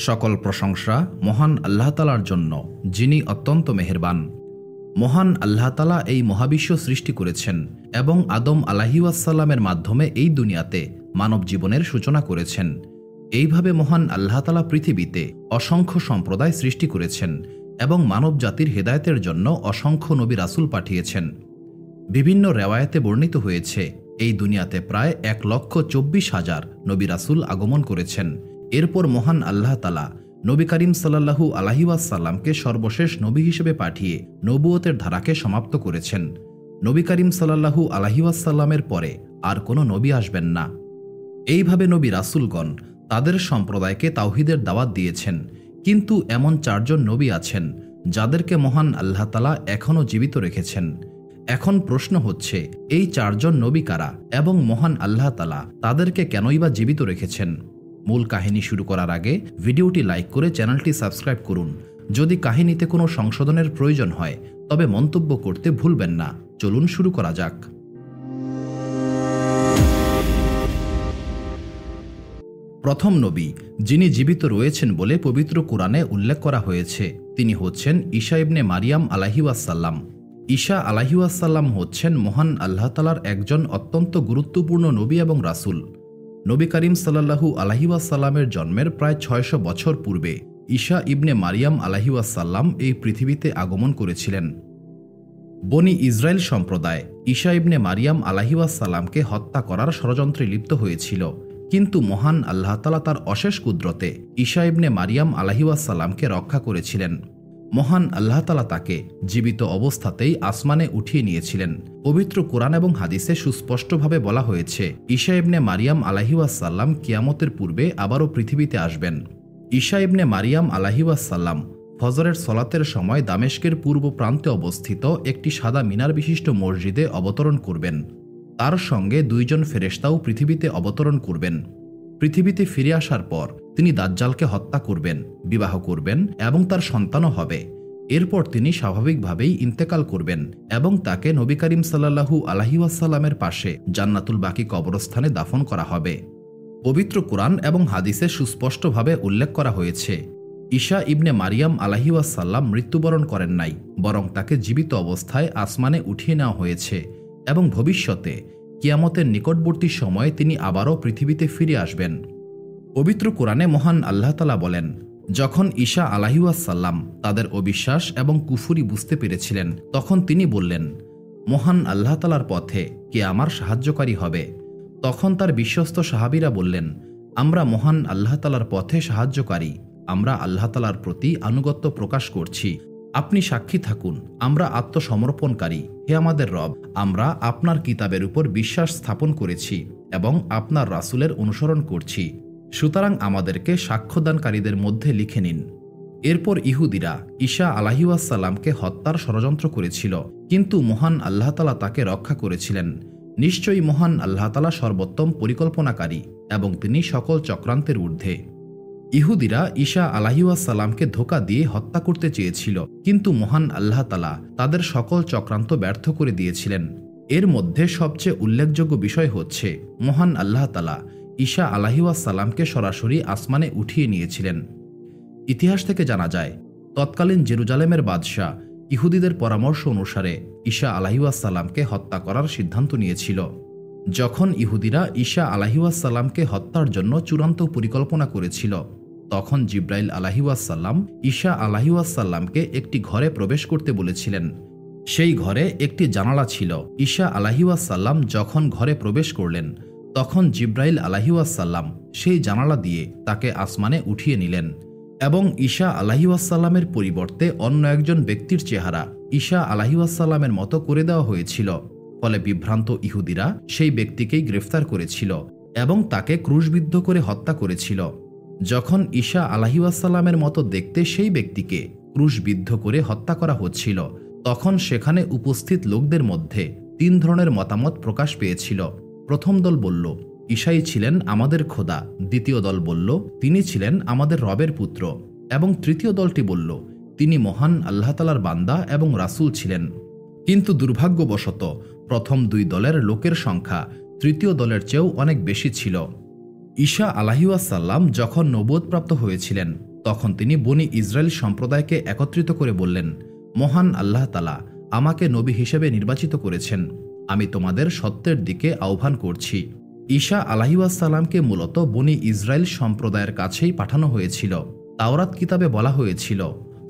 সকল প্রশংসা মহান আল্লাহ তালার জন্য, যিনি অত্যন্ত মেহেরবান। মহান আল্লাহ তালা এই মহাবিশ্ব সৃষ্টি করেছেন এবং আদম আলাহিউসাল্লামের মাধ্যমে এই দুনিয়াতে মানব জীবনের সূচনা করেছেন। এইভাবে মহান আল্লাহ তালা পৃথিবীতে অসংখ্য সম্প্রদায় সৃষ্টি করেছেন এবং মানব জাতির হেদায়তের জন্য অসংখ্য নবী রাসুল পাঠিয়েছেন। বিভিন্ন রেওয়ায়তে বর্ণিত হয়েছে, এই দুনিয়াতে প্রায় এক লক্ষ চব্বিশ হাজার নবী রাসুল আগমন করেছেন। এরপর মহান আল্লাহ তালা নবী করিম সাল্লাহু আলাহিউসাল্লামকে সর্বশেষ নবী হিসেবে পাঠিয়ে নবুয়তের ধারাকে সমাপ্ত করেছেন। নবী করিম সাল্লাহু আলাহিউসাল্লামের পরে আর কোনো নবী আসবেন না। এইভাবে নবী রাসুলগণ তাদের সম্প্রদায়কে তাওহিদের দাওয়াত দিয়েছেন। কিন্তু এমন চারজন নবী আছেন যাদেরকে মহান আল্লাহ তালা এখনও জীবিত রেখেছেন। এখন প্রশ্ন হচ্ছে, এই চারজন নবী কারা এবং মহান আল্লাহ তালা তাদেরকে কেনই বা জীবিত রেখেছেন? মূল কাহিনী শুরু করার আগে ভিডিওটি লাইক করে চ্যানেলটি সাবস্ক্রাইব করুন। যদি কাহিনীতে কোনো সংশোধনের প্রয়োজন হয়, তবে মন্তব্য করতে ভুলবেন না। চলুন শুরু করা যাক। প্রথম নবী, যিনি জীবিত রয়েছেন বলে পবিত্র কোরআনে উল্লেখ করা হয়েছে, তিনি হচ্ছেন ঈশা ইবনে মারিয়াম আলাহিউসাল্লাম ঈশা আলাহিউসাল্লাম হচ্ছেন মহান আল্লাহতালার একজন অত্যন্ত গুরুত্বপূর্ণ নবী এবং রাসুল। নবী করিম সাল্লাহু আলাহিউসাল্লামের জন্মের প্রায় ছয়শো বছর পূর্বে ঈশা ইবনে মারিয়াম আলাহিউসাল্লাম এই পৃথিবীতে আগমন করেছিলেন। বনি ইসরায়েল সম্প্রদায় ঈশা ইবনে মারিয়াম আলাহিউসাল্লামকে হত্যা করার ষড়যন্ত্রে লিপ্ত হয়েছিল। কিন্তু মহান আল্লাহ তালা তার অশেষ কুদরতে ঈশা ইবনে মারিয়াম আলাহিউসাল্লামকে রক্ষা করেছিলেন। মহান আল্লাহ তালা তাকে জীবিত অবস্থাতেই আসমানে উঠিয়ে নিয়েছিলেন। পবিত্র কোরআন এবং হাদিসে সুস্পষ্টভাবে বলা হয়েছে, ঈশা ইবনে মারিয়াম আলাহিউসাল্লাম কিয়ামতের পূর্বে আবারও পৃথিবীতে আসবেন। ঈশা ইবনে মারিয়াম আলাহিউসাল্লাম ফজরের সলাতের সময় দামেস্কের পূর্ব প্রান্তে অবস্থিত একটি সাদা মিনার বিশিষ্ট মসজিদে অবতরণ করবেন। তার সঙ্গে দুইজন ফেরেস্তাও পৃথিবীতে অবতরণ করবেন। পৃথিবীতে ফিরে আসার পর তিনি দাজ্জালকে হত্যা করবেন, বিবাহ করবেন এবং তার সন্তানও হবে। এরপর তিনি স্বাভাবিকভাবেই ইন্তেকাল করবেন এবং তাকে নবী করিম সাল্লাহু আলাহিউসাল্লামের পাশে জান্নাতুল বাকি কবরস্থানে দাফন করা হবে। পবিত্র কোরআন এবং হাদিসে সুস্পষ্টভাবে উল্লেখ করা হয়েছে, ঈশা ইবনে মারিয়াম আলাহিউসাল্লাম মৃত্যুবরণ করেন নাই, বরং তাকে জীবিত অবস্থায় আসমানে উঠিয়ে নেওয়া হয়েছে এবং ভবিষ্যতে কিয়ামতের নিকটবর্তী সময়ে তিনি আবারও পৃথিবীতে ফিরে আসবেন। পবিত্র কোরআনে মহান আল্লাহ তালা বলেন, যখন ঈশা আলাহিউসাল্লাম তাদের অবিশ্বাস এবং কুফুরি বুঝতে পেরেছিলেন, তখন তিনি বললেন, মহান আল্লাহ তালার পথে কে আমার সাহায্যকারী হবে? তখন তার বিশ্বস্ত সাহাবিরা বললেন, আমরা মহান আল্লাহ তালার পথে সাহায্যকারী, আমরা আল্লাহ তালার প্রতি আনুগত্য প্রকাশ করছি। আপনি সাক্ষী থাকুন, আমরা আত্মসমর্পণকারী। হে আমাদের রব, আমরা আপনার কিতাবের উপর বিশ্বাস স্থাপন করেছি এবং আপনার রাসুলের অনুসরণ করছি। সুতরাং আমাদেরকে সাক্ষ্যদানকারীদের মধ্যে লিখে নিন। এরপর ইহুদিরা ঈশা আলাহিউসাল্লামকে হত্যার ষড়যন্ত্র করেছিল, কিন্তু মহান আল্লাহতালা তাকে রক্ষা করেছিলেন। নিশ্চয়ই মহান আল্লাহতালা সর্বোত্তম পরিকল্পনাকারী এবং তিনি সকল চক্রান্তের ঊর্ধ্বে। ইহুদিরা ঈশা আলাহিউসাল্লামকে ধোকা দিয়ে হত্যা করতে চেয়েছিল, কিন্তু মহান আল্লাহতালা তাদের সকল চক্রান্ত ব্যর্থ করে দিয়েছিলেন। এর মধ্যে সবচেয়ে উল্লেখযোগ্য বিষয় হচ্ছে, মহান আল্লাহ তালা ঈশা আলাহিউসাল্লামকে সরাসরি আসমানে উঠিয়ে নিয়েছিলেন। ইতিহাস থেকে জানা যায়, তৎকালীন জেরুজালেমের বাদশাহ ইহুদিদের পরামর্শ অনুসারে ঈশা আলাহিউসাল্লামকে হত্যা করার সিদ্ধান্ত নিয়েছিল। যখন ইহুদিরা ঈশা আলাহিউসাল্লামকে হত্যার জন্য চূড়ান্ত পরিকল্পনা করেছিল, তখন জিব্রাইল আলাহিউসাল্লাম ঈশা আলাহিউসাল্লামকে একটি ঘরে প্রবেশ করতে বলেছিলেন। সেই ঘরে একটি জানালা ছিল। ঈশা আলাহিউসাল্লাম যখন ঘরে প্রবেশ করলেন তখন জিব্রাইল আলাহিউসাল্লাম সেই জানালা দিয়ে তাকে আসমানে উঠিয়ে নিলেন এবং ঈশা আলাহিউসাল্লামের পরিবর্তে অন্য একজন ব্যক্তির চেহারা ঈশা আলাহিউসাল্লামের মতো করে দেওয়া হয়েছিল। ফলে বিভ্রান্ত ইহুদিরা সেই ব্যক্তিকেই গ্রেফতার করেছিল এবং তাকে ক্রুশবিদ্ধ করে হত্যা করেছিল। যখন ঈশা আলাহিউসাল্লামের মতো দেখতে সেই ব্যক্তিকে ক্রুশবিদ্ধ করে হত্যা করা হচ্ছিল, তখন সেখানে উপস্থিত লোকদের মধ্যে তিন ধরনের মতামত প্রকাশ পেয়েছিল। প্রথম দল বলল, ঈশাই ছিলেন আমাদের খোদা। দ্বিতীয় দল বলল, তিনি ছিলেন আমাদের রবের পুত্র। এবং তৃতীয় দলটি বলল, তিনি মহান আল্লাহতালার বান্দা এবং রাসুল ছিলেন। কিন্তু দুর্ভাগ্যবশত প্রথম দুই দলের লোকের সংখ্যা তৃতীয় দলের চেয়েও অনেক বেশি ছিল। ঈশা আলাহিউসাল্লাম যখন নবোধপ্রাপ্ত হয়েছিলেন, তখন তিনি বনি ইসরায়েল সম্প্রদায়কে একত্রিত করে বললেন, মহান আল্লাহ তালা আমাকে নবী হিসেবে নির্বাচিত করেছেন। আমি তোমাদের সত্যের দিকে আহ্বান করছি। ঈশা আলাহিউসালামকে মূলত বনি ইসরায়েল সম্প্রদায়ের কাছেই পাঠানো হয়েছিল। তাওরাত কিতাবে বলা হয়েছিল,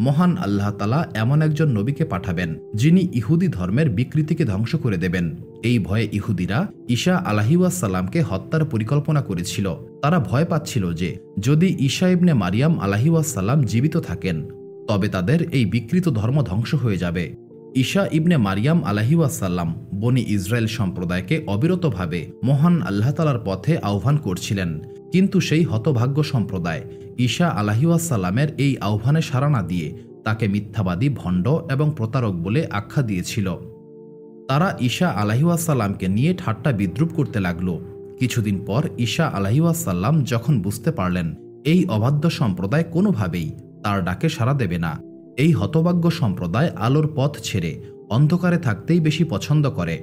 মহান আল্লাহ তালা এমন একজন নবীকে পাঠাবেন, যিনি ইহুদি ধর্মের বিকৃতিকে ধ্বংস করে দেবেন। এই ভয়ে ইহুদিরা ঈশা আলাহিউসাল্লামকে হত্যার পরিকল্পনা করেছিল। তারা ভয় পাচ্ছিল যে, যদি ঈশা ইবনে মারিয়াম আলাহিউসাল্লাম জীবিত থাকেন, তবে তাদের এই বিকৃত ধর্ম ধ্বংস হয়ে যাবে। ঈশা ইবনে মারিয়াম আলাহিউসাল্লাম বনি ইসরায়েল সম্প্রদায়কে অবিরতভাবে মহান আল্লাহতালার পথে আহ্বান করছিলেন। কিন্তু সেই হতভাগ্য সম্প্রদায় ঈশা আলাহিউসাল্লামের এই আহ্বানে সাড়া না দিয়ে তাকে মিথ্যাবাদী, ভণ্ড এবং প্রতারক বলে আখ্যা দিয়েছিল। তারা ঈশা আলাহিউসাল্লামকে নিয়ে ঠাট্টা বিদ্রুপ করতে লাগল। কিছুদিন পর ঈশা আলাহিউসাল্লাম যখন বুঝতে পারলেন, এই অবাধ্য সম্প্রদায় কোনোভাবেই তার ডাকে সাড়া দেবে না। এই হতভাগ্য সম্প্রদায় আলোর পথ ছেড়ে অন্ধকারে থাকতেই বেশি পছন্দ করে।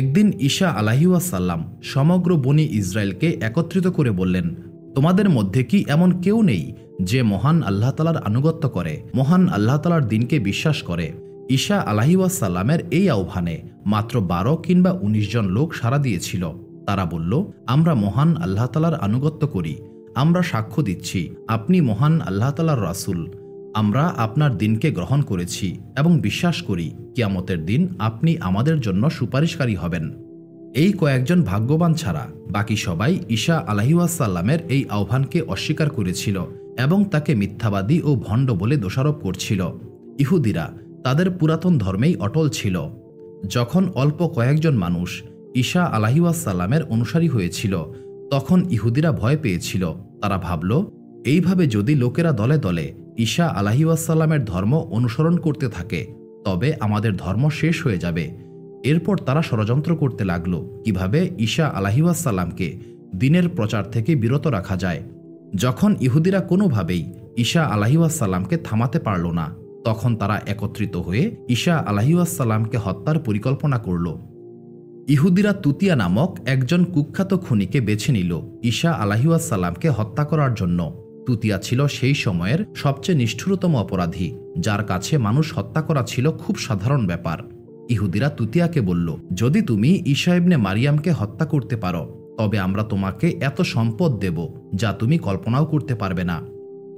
একদিন ঈশা আলাহিউসাল্লাম সমগ্র বনি ইসরায়েলকে একত্রিত করে বললেন, তোমাদের মধ্যে কি এমন কেউ নেই যে মহান আল্লাহ তালার আনুগত্য করে, মহান আল্লাহ তালার দিনকে বিশ্বাস করে? ঈশা আলাহিউসাল্লামের এই আহ্বানে মাত্র বারো কিংবা ১৯ জন লোক সাড়া দিয়েছিল। তারা বলল, আমরা মহান আল্লাহ তালার আনুগত্য করি, আমরা সাক্ষ্য দিচ্ছি, আপনি মহান আল্লাহ তালার রাসুল। আমরা আপনার দিনকে গ্রহণ করেছি এবং বিশ্বাস করি, কিয়ামতের দিন আপনি আমাদের জন্য সুপারিশকারী হবেন। এই কয়েকজন ভাগ্যবান ছাড়া বাকি সবাই ঈশা আলাহিউসাল্লামের এই আহ্বানকে অস্বীকার করেছিল এবং তাকে মিথ্যাবাদী ও ভণ্ড বলে দোষারোপ করছিল। ইহুদিরা তাদের পুরাতন ধর্মেই অটল ছিল। যখন অল্প কয়েকজন মানুষ ঈশা আলাহিউসাল্লামের অনুসারী হয়েছিল, তখন ইহুদিরা ভয় পেয়েছিল। তারা ভাবল, এইভাবে যদি লোকেরা দলে দলে ঈশা আলাহিউসাল্লামের ধর্ম অনুসরণ করতে থাকে, তবে আমাদের ধর্ম শেষ হয়ে যাবে। এরপর তারা ষড়যন্ত্র করতে লাগল, কীভাবে ঈশা আলাহিউসাল্লামকে দিনের প্রচার থেকে বিরত রাখা যায়। যখন ইহুদিরা কোনোভাবেই ঈশা আলাহিউসাল্লামকে থামাতে পারল না, তখন তারা একত্রিত হয়ে ঈশা আলাহিউসাল্লামকে হত্যার পরিকল্পনা করল। ইহুদিরা তুতিয়া নামক একজন কুখ্যাত খুনিকে বেছে নিল ঈশা আলাহিউসাল্লামকে হত্যা করার জন্য। তুতিয়া ছিল সেই সময়ের সবচেয়ে নিষ্ঠুরতম অপরাধী, যার কাছে মানুষ হত্যা করা ছিল খুব সাধারণ ব্যাপার। ইহুদিরা তুতিয়াকে বলল, যদি তুমি ইবনে মারিয়ামকে হত্যা করতে পারো, তবে আমরা তোমাকে এত সম্পদ দেব যা তুমি কল্পনাও করতে পারবে না।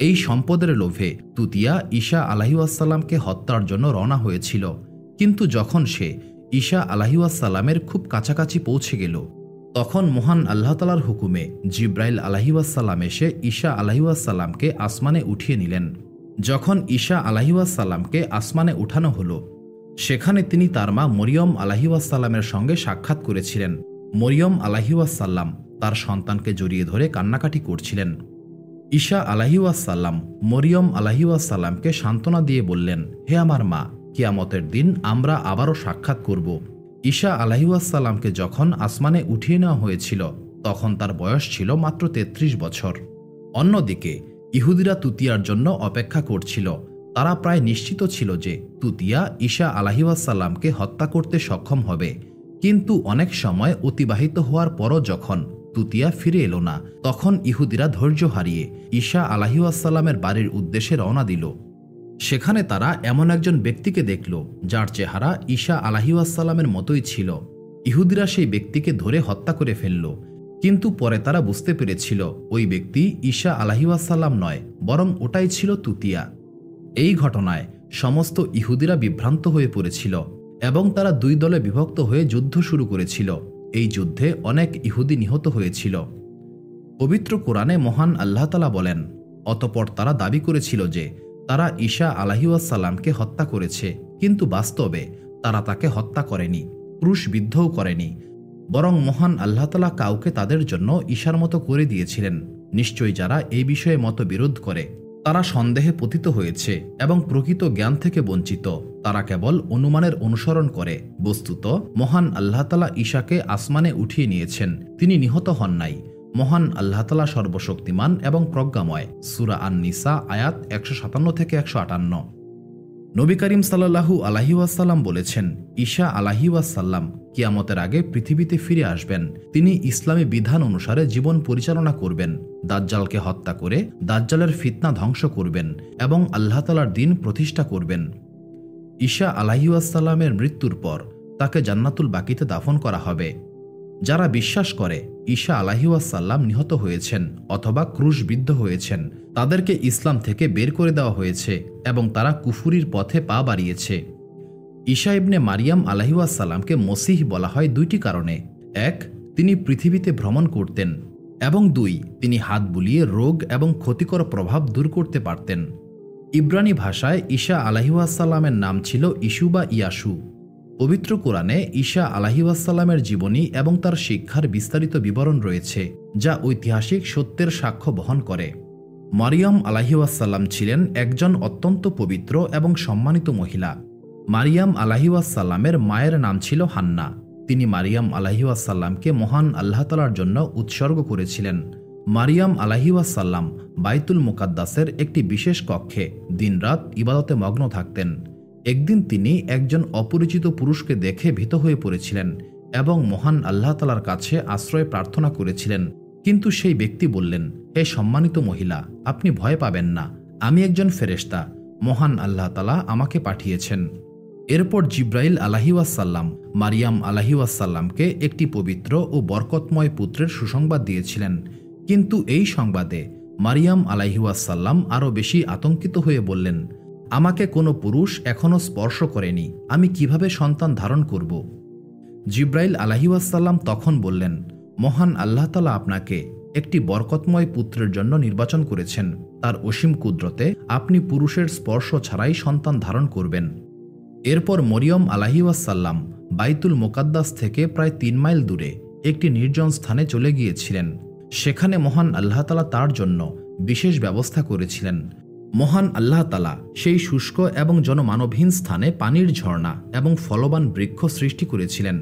এই সম্পদের লোভে তুতিয়া ঈশা আলাহিউসাল্লামকে হত্যার জন্য রওনা হয়েছিল। কিন্তু যখন সে ঈশা আলাহিউসাল্লামের খুব কাছাকাছি পৌঁছে গেল তখন মহান আল্লাহ তালার হুকুমে জিব্রাইল আলাহিউসাল্লাম এসে ঈশা আলাহিউসাল্লামকে আসমানে উঠিয়ে নিলেন। যখন ঈশা আলাহিউসাল্লামকে আসমানে উঠানো হলো, সেখানে তিনি তার মা মরিয়ম আলাহিউসাল্লামের সঙ্গে সাক্ষাৎ করেছিলেন। মরিয়ম আলাহিউসাল্লাম তার সন্তানকে জড়িয়ে ধরে কান্নাকাটি করছিলেন। ঈশা আলাহিউসাল্লাম মরিয়ম আলাহিউসাল্লামকে সান্ত্বনা দিয়ে বললেন, হে আমার মা, কিয়ামতের দিন আমরা আবারও সাক্ষাৎ করব। ঈশা আলাহিউসাল্লামকে যখন আসমানে উঠিয়ে নেওয়া হয়েছিল, তখন তার বয়স ছিল মাত্র ৩৩ বছর। অন্যদিকে, ইহুদিরা তুতিয়ার জন্য অপেক্ষা করছিল। তারা প্রায় নিশ্চিত ছিল যে তুতিয়া ঈশা আলাহিউসাল্লামকে হত্যা করতে সক্ষম হবে। কিন্তু অনেক সময় অতিবাহিত হওয়ার পরও যখন তুতিয়া ফিরে এলো না, তখন ইহুদিরা ধৈর্য হারিয়ে ঈশা আলাহিউসাল্লামের বাড়ির উদ্দেশ্যে রওনা দিল। সেখানে তারা এমন একজন ব্যক্তিকে দেখল, যার চেহারা ঈশা আলাহিউসাল্লামের মতোই ছিল। ইহুদিরা সেই ব্যক্তিকে ধরে হত্যা করে ফেলল, কিন্তু পরে তারা বুঝতে পেরেছিল, ওই ব্যক্তি ঈশা আলাহিউসাল্লাম নয়, বরং ওটাই ছিল তুতিয়া। এই ঘটনায় সমস্ত ইহুদিরা বিভ্রান্ত হয়ে পড়েছিল এবং তারা দুই দলে বিভক্ত হয়ে যুদ্ধ শুরু করেছিল। এই যুদ্ধে অনেক ইহুদি নিহত হয়েছিল। পবিত্র কোরআনে মহান আল্লাহতালা বলেন, অতপর তারা দাবি করেছিল যে তারা ঈশা আলাহিউসাল্লামকে হত্যা করেছে, কিন্তু বাস্তবে তারা তাকে হত্যা করেনি ক্রুশবিদ্ধও করেনি। বরং মহান আল্লাহতালা কাউকে তাদের জন্য ঈশার মতো করে দিয়েছিলেন। নিশ্চয়ই যারা এই বিষয়ে মতবিরোধ করে, তারা সন্দেহে পতিত হয়েছে এবং প্রকৃত জ্ঞান থেকে বঞ্চিত। তারা কেবল অনুমানের অনুসরণ করে। বস্তুত মহান আল্লাহতালা ঈশাকে আসমানে উঠিয়ে নিয়েছেন। তিনি নিহত হন নাই। মহান আল্লাহতালা সর্বশক্তিমান এবং প্রজ্ঞাময়। সুরা আন নিসা আয়াত একশো সাতান্ন থেকে একশো আটান্ন। নবী করিম সাল্লাহু আলাহিউসাল্লাম বলেছেন, ঈশা আলাহিউসাল্লাম কিয়ামতের আগে পৃথিবীতে ফিরে আসবেন। তিনি ইসলামী বিধান অনুসারে জীবন পরিচালনা করবেন, দাজ্জালকে হত্যা করে দাজ্জালের ফিতনা ধ্বংস করবেন এবং আল্লাহ তালার দিন প্রতিষ্ঠা করবেন। ঈশা আলাহিউসাল্লামের মৃত্যুর পর তাকে জান্নাতুল বাকিতে দাফন করা হবে। যারা বিশ্বাস করে, ঈশা আলাহিউসাল্লাম নিহত হয়েছেন অথবা ক্রুশবিদ্ধ হয়েছেন, তাদেরকে ইসলাম থেকে বের করে দেওয়া হয়েছে এবং তারা কুফুরির পথে পা বাড়িয়েছে। ঈশা ইবনে মারিয়াম আলাহিউসাল্লামকে মসিহ বলা হয় দুইটি কারণে। এক, তিনি পৃথিবীতে ভ্রমণ করতেন এবং দুই, তিনি হাত বুলিয়ে রোগ এবং ক্ষতিকর প্রভাব দূর করতে পারতেন। ইব্রানি ভাষায় ঈশা আলাহিউসাল্লামের নাম ছিল ইসু বা ইয়াসু। পবিত্র কোরআনে ঈশা আলাহিউসাল্লামের জীবনী এবং তার শিক্ষার বিস্তারিত বিবরণ রয়েছে, যা ঐতিহাসিক সত্যের সাক্ষ্য বহন করে। মারিয়াম আলাহিউসাল্লাম ছিলেন একজন অত্যন্ত পবিত্র এবং সম্মানিত মহিলা। মারিয়াম আলাহিউসাল্লামের মায়ের নাম ছিল হান্না। তিনি মারিয়াম আলাহিউসাল্লামকে মহান আল্লাহতালার জন্য উৎসর্গ করেছিলেন। মারিয়াম আলাহিউসাল্লাম বাইতুল মুকাদ্দাসের একটি বিশেষ কক্ষে দিনরাত ইবাদতে মগ্ন থাকতেন। একদিন তিনি একজন অপরিচিত পুরুষকে দেখে ভীত হয়ে পড়েছিলেন এবং মহান আল্লাহ তালার কাছে আশ্রয় প্রার্থনা করেছিলেন। কিন্তু সেই ব্যক্তি বললেন, হে সম্মানিত মহিলা, আপনি ভয় পাবেন না। আমি একজন ফেরেস্তা মহান আল্লাহ তালা আমাকে পাঠিয়েছেন। এরপর জিব্রাইল আলাহিউসাল্লাম মারিয়াম আলাহিউসাল্লামকে একটি পবিত্র ও বরকতময় পুত্রের সুসংবাদ দিয়েছিলেন। কিন্তু এই সংবাদে মারিয়াম আলাহিউসাল্লাম আরও বেশি আতঙ্কিত হয়ে বললেন আমাকে কোনো পুরুষ এখনও স্পর্শ করেনি, আমি কীভাবে সন্তান ধারণ করব? জিব্রাইল আলাহিউসাল্লাম তখন বললেন, মহান আল্লাহ তালা আপনাকে একটি বরকতময় পুত্রের জন্য নির্বাচন করেছেন। তার অসীম কুদরতে আপনি পুরুষের স্পর্শ ছাড়াই সন্তান ধারণ করবেন। এরপর মরিয়ম আলাহিউসাল্লাম বাইতুল মোকাদ্দাস থেকে প্রায় তিন মাইল দূরে একটি নির্জন স্থানে চলে গিয়েছিলেন। সেখানে মহান আল্লাহতালা তার জন্য বিশেষ ব্যবস্থা করেছিলেন। মহান আল্লাহ তালা সেই শুষ্ক এবং জনমানবহীন স্থানে পানির ঝর্ণা এবং ফলবান বৃক্ষ সৃষ্টি করেছিলেন,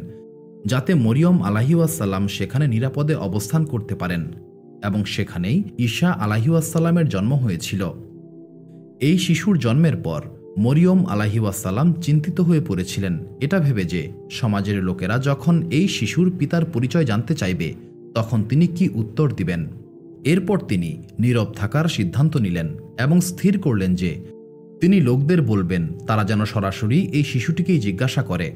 যাতে মরিয়ম আলাহিউসাল্লাম সেখানে নিরাপদে অবস্থান করতে পারেন এবং সেখানেই ঈশা আলাহিউসাল্লামের জন্ম হয়েছিল। এই শিশুর জন্মের পর মরিয়ম আলাহিউসাল্লাম চিন্তিত হয়ে পড়েছিলেন। এটা ভেবে যে সমাজের লোকেরা যখন এই শিশুর পিতার পরিচয় জানতে চাইবে, তখন তিনি কি উত্তর দিবেন? এরপর তিনি নীরব থাকার সিদ্ধান্ত নিলেন। এবং স্থির করলেন যে, তিনি লোকদের বলবেন, তারা যেন সরাসরি এই শিশুটিকেই জিজ্ঞাসা করে।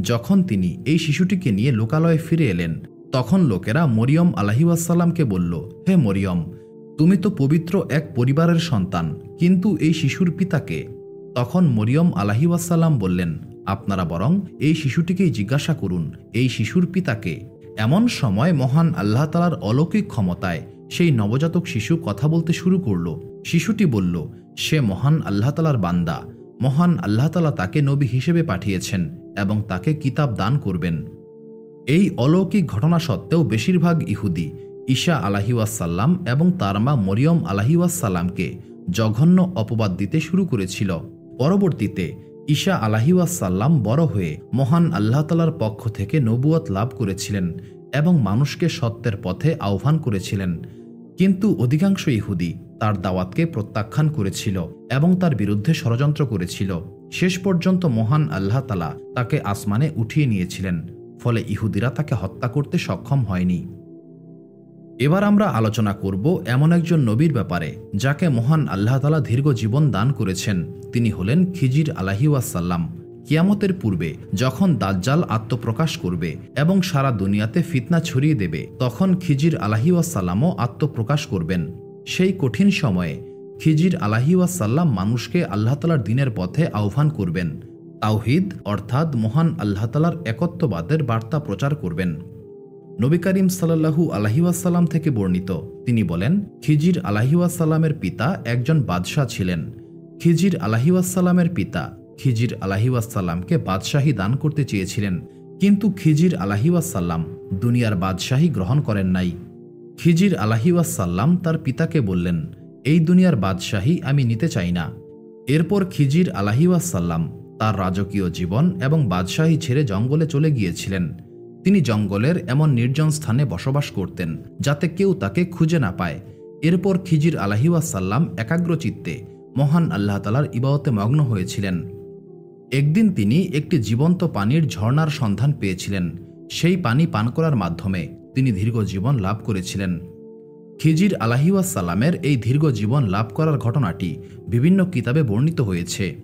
যখন তিনি এই শিশুটিকে নিয়ে লোকালয়ে ফিরে এলেন, তখন লোকেরা মরিয়ম আলাহিউসাল্লামকে বলল, হে মরিয়ম, তুমি তো পবিত্র এক পরিবারের সন্তান, কিন্তু এই শিশুর পিতাকে তখন মরিয়ম আলাহিউসাল্লাম বললেন, আপনারা বরং এই শিশুটিকেই জিজ্ঞাসা করুন, এই শিশুর পিতাকে এমন সময় মহান আল্লাহ তালার অলৌকিক ক্ষমতায় সেই নবজাতক শিশু কথা বলতে শুরু করল। শিশুটি বলল, সে মহান আল্লাহ তালার বান্দা। মহান আল্লাহ তালা তাকে নবী হিসেবে পাঠিয়েছেন এবং তাকে কিতাব দান করবেন। এই অলৌকিক ঘটনা সত্ত্বেও বেশিরভাগ ইহুদি ঈশা আলাহিউসাল্লাম এবং তার মা মরিয়ম আলাহিউসাল্লামকে জঘন্য অপবাদ দিতে শুরু করেছিল। পরবর্তীতে ঈশা আলাহিউসাল্লাম বড় হয়ে মহান আল্লাহ তালার পক্ষ থেকে নবুয়ত লাভ করেছিলেন এবং মানুষকে সত্যের পথে আহ্বান করেছিলেন। কিন্তু অধিকাংশ ইহুদি তার দাওয়াতকে প্রত্যাখ্যান করেছিল এবং তার বিরুদ্ধে ষড়যন্ত্র করেছিল। শেষ পর্যন্ত মহান আল্লাহ তালা তাকে আসমানে উঠিয়ে নিয়েছিলেন, ফলে ইহুদিরা তাকে হত্যা করতে সক্ষম হয়নি। এবার আমরা আলোচনা করব এমন একজন নবীর ব্যাপারে, যাকে মহান আল্লাহ তালা দীর্ঘ জীবন দান করেছেন। তিনি হলেন খিজির আলাহিউসাল্লাম কিয়ামতের পূর্বে যখন দাজ্জাল আত্মপ্রকাশ করবে এবং সারা দুনিয়াতে ফিতনা ছড়িয়ে দেবে, তখন খিজির আলাহিউসাল্লামও আত্মপ্রকাশ করবেন। সেই কঠিন সময়ে খিজির আলাহিউসাল্লাম মানুষকে আল্লাহ তালার দিনের পথে আহ্বান করবেন। তাওহিদ অর্থাৎ মহান আল্লাহ তালার একত্ববাদের বার্তা প্রচার করবেন। নবী করিম সাল্লাহু আলহিউসাল্লাম থেকে বর্ণিত, তিনি বলেন, খিজির আলাহিউসাল্লামের পিতা একজন বাদশাহ ছিলেন। খিজির আলাহিউসাল্লামের পিতা খিজির আলাহিউসাল্লামকে বাদশাহী দান করতে চেয়েছিলেন। কিন্তু খিজির আলাহিউসাল্লাম দুনিয়ার বাদশাহী গ্রহণ করেন নাই। খিজির আলাহিউসাল্লাম তার পিতাকে বললেন, এই দুনিয়ার বাদশাহী আমি নিতে চাই না। এরপর খিজির আলাহিউসাল্লাম তার রাজকীয় জীবন এবং বাদশাহী ছেড়ে জঙ্গলে চলে গিয়েছিলেন। তিনি জঙ্গলের এমন নির্জন স্থানে বসবাস করতেন, যাতে কেউ তাকে খুঁজে না পায়। এরপর খিজির আলাহিউসাল্লাম একাগ্রচিত্তে মহান আল্লাহ তালার ইবাদতে মগ্ন হয়েছিলেন। একদিন তিনি একটি জীবন্ত পানির ঝর্ণার সন্ধান পেয়েছিলেন। সেই পানি পান করার মাধ্যমে তিনি দীর্ঘ জীবন লাভ করেছিলেন। খিজির আলাহিউসাল্লামের এই দীর্ঘ জীবন লাভ করার ঘটনাটি বিভিন্ন কিতাবে বর্ণিত হয়েছে।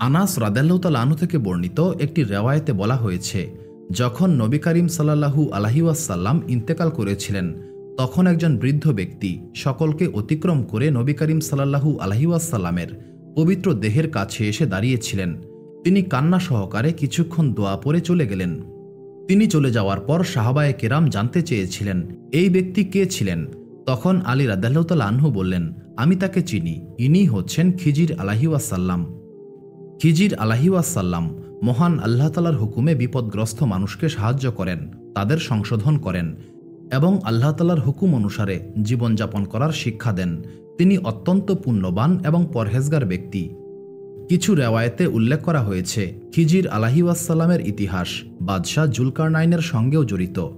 আনাস রাদাল্লাহতাল আনু থেকে বর্ণিত একটি রেওয়ায়তে বলা হয়েছে, যখন নবী করিম সাল্লাহু আলাহিউসাল্লাম ইন্তেকাল করেছিলেন, তখন একজন বৃদ্ধ ব্যক্তি সকলকে অতিক্রম করে নবী করিম সাল্লাহু আলহিউসাল্লামের পবিত্র দেহের কাছে এসে দাঁড়িয়েছিলেন। তিনি কান্না সহকারে কিছুক্ষণ দোয়া পরে চলে গেলেন। তিনি চলে যাওয়ার পর সাহাবায়ে কেরাম জানতে চেয়েছিলেন, এই ব্যক্তি কে ছিলেন? তখন আলী রাদাল্লাহতাল আনহু বললেন, আমি তাকে চিনি, ইনি হচ্ছেন খিজির আলাহিউসাল্লাম খিজির আলাহিউসাল্লাম মহান আল্লাহ তালার হুকুমে বিপদগ্রস্ত মানুষকে সাহায্য করেন, তাদের সংশোধন করেন এবং আল্লাহ তালার হুকুম অনুসারে জীবনযাপন করার শিক্ষা দেন। তিনি অত্যন্ত পুণ্যবান এবং পরহেজগার ব্যক্তি। কিছু রেওয়ায়তে উল্লেখ করা হয়েছে, খিজির আলাহিউসাল্লামের ইতিহাস। বাদশাহ জুলকারনাইনের সঙ্গেও জড়িত।